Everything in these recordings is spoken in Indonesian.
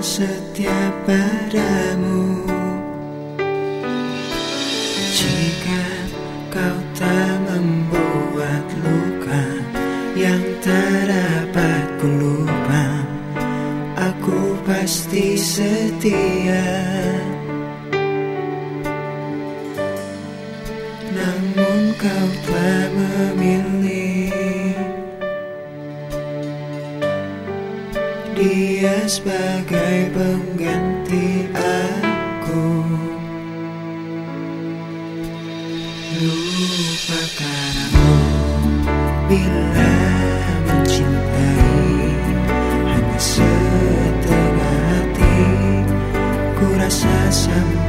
setia padamu. Jika kau tak membuat luka Yang tak dapat ku lupa. Aku pasti setia. Namun kau telah memilih sebagai pengganti aku. Lupa kamu bila mencintai Hanya setengah hati ku rasa sama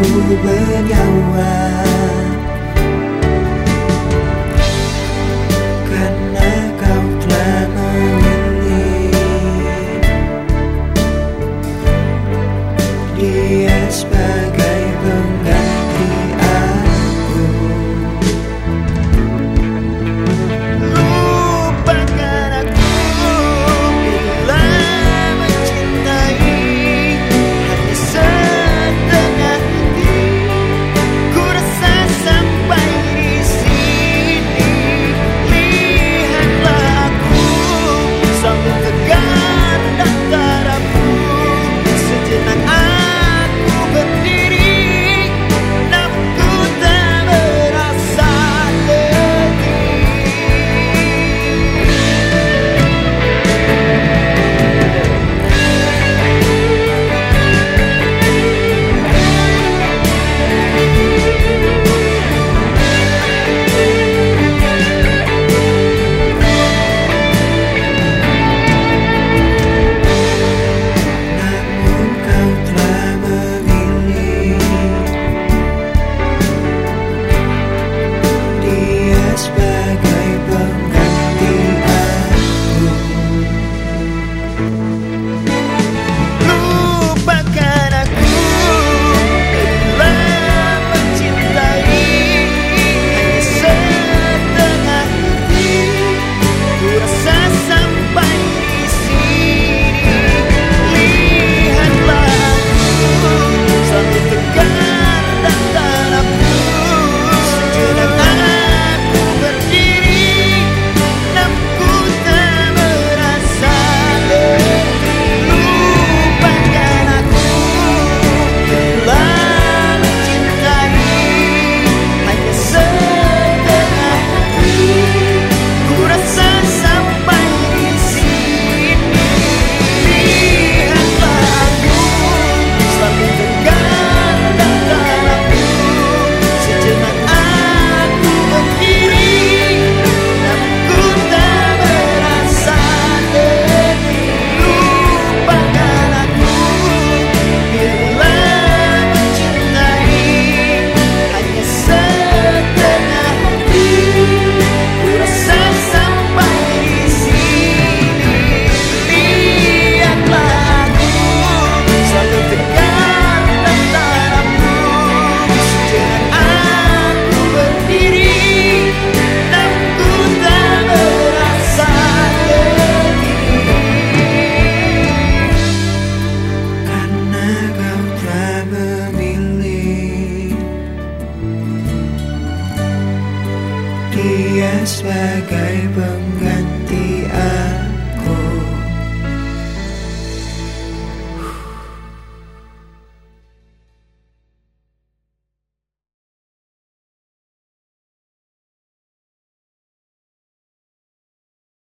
ku bernyawa Dia sebagai pengganti aku.